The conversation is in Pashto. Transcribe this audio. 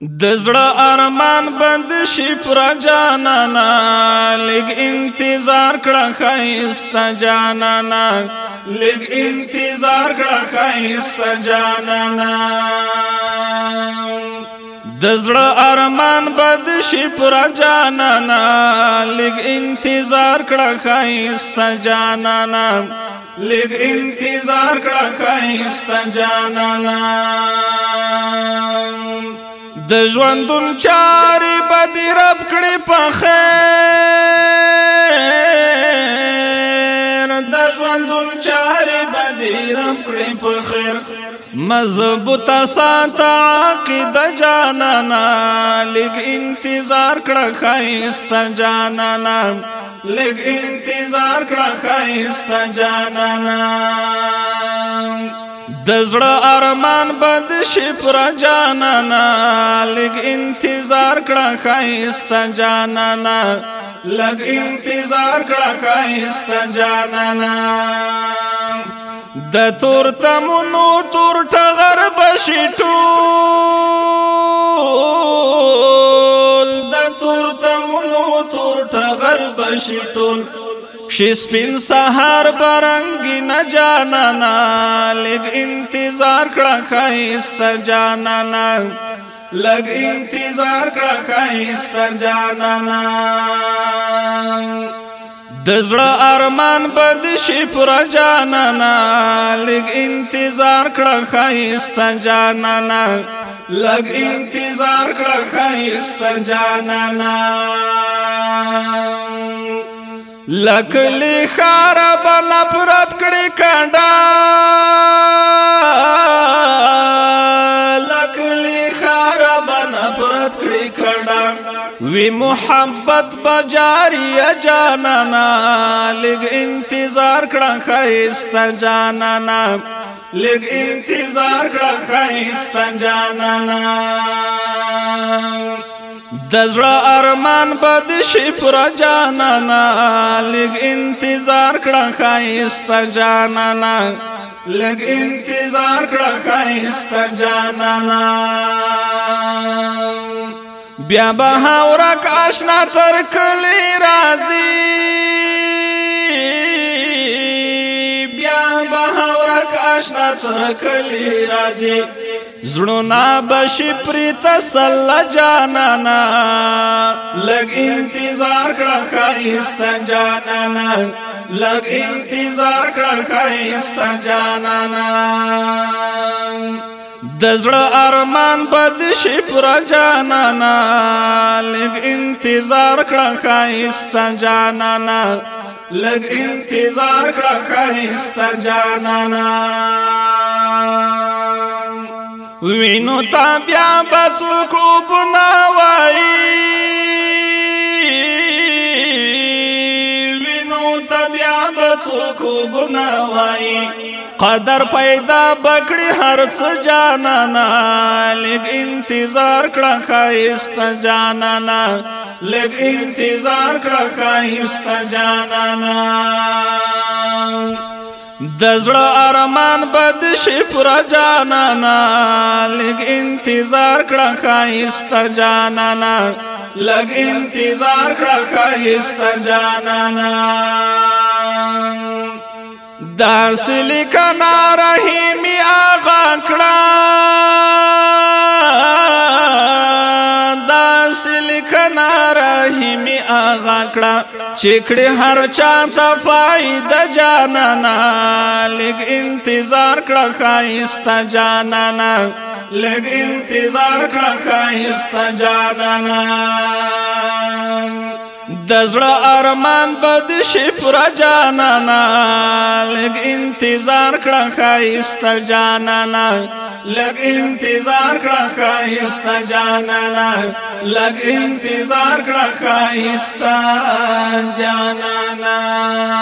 د زړه ارمان بند شي پر جانانا لګ انتظار کړه خایستا جانانا لګ انتظار کړه خایستا جانانا د زړه ارمان بد شي پر جانانا لګ انتظار کړه خایستا جانانا لګ انتظار کړه خایستا جانانا د ژوندون چارې بدې رب کړې په خیر د ژوندون چارې بدې رب کړې په خیر مضبوط سات عقیده جانانا لګ انتظار کړه خایستا جانانا لګ انتظار کړه خایستا جانانا د زړه ارمان بد شي پر جانانا لګ انتظار کړه خایستا جانانا لګ انتظار کړه خایستا جانانا د تور تمنو تور ټغر بشي ټول د تور تمنو تور ټغر بشي ټول شسپین سحر برنگی نه جانانا لګ انتظار کړه خایست جانانا لګ انتظار کړه خایست جانانا دزړه ارمان بد شي پر جانانا لګ انتظار کړه خایست جانانا لګ انتظار کړه خایست جانانا لکلی خار بل پرد کړي کډا لکلی خار بن پرد کړي کډا وی محبت بجاری جانانا لګ انتظار کړه خیستا جانانا لګ انتظار کړه خیستا جانانا دزړه ارمان بد شي پر جانانا لګ انتظار کړه خایستا جانانا لګ انتظار کړه خایستا جانانا بیا به اورک آشنا تر کلی راځي بیا به اورک آشنا تر کلی راځي زړو نا بشي پریت سل جانانا لګ انتظار کړه خریستا جانانا لګ انتظار کړه خریستا جانانا د زړه ارمان بد شي پر جانانا لګ انتظار کړه خریستا جانانا لګ انتظار کړه خریستا جانانا وینو تا بیا بڅو کو په ناوایي بیا بڅو خوب نوای قدر پیدا بکړي هر څه جانانا لګ انتظار کړه خایست جانانا لګ انتظار کړه خایست جانانا د زړه ارمان بد شي پر جانانا لګ انتظار کړه خایست جانانا لګ انتظار کړه خایست جانانا داس لیکنا رحیمی آغا کړه داس لیکنا رحیمی آغا کړه چیکړه هر چا ته فائدہ جانانا لګ انتظار کړه خایستا جانانا لګ انتظار کړه خایستا جانانا دسرا ارمان مان پد جانانا لگ انتظار کر کاہستہ جانا لگ انتظار کر کاہستہ جانا لگ انتظار کر کاہستہ جانا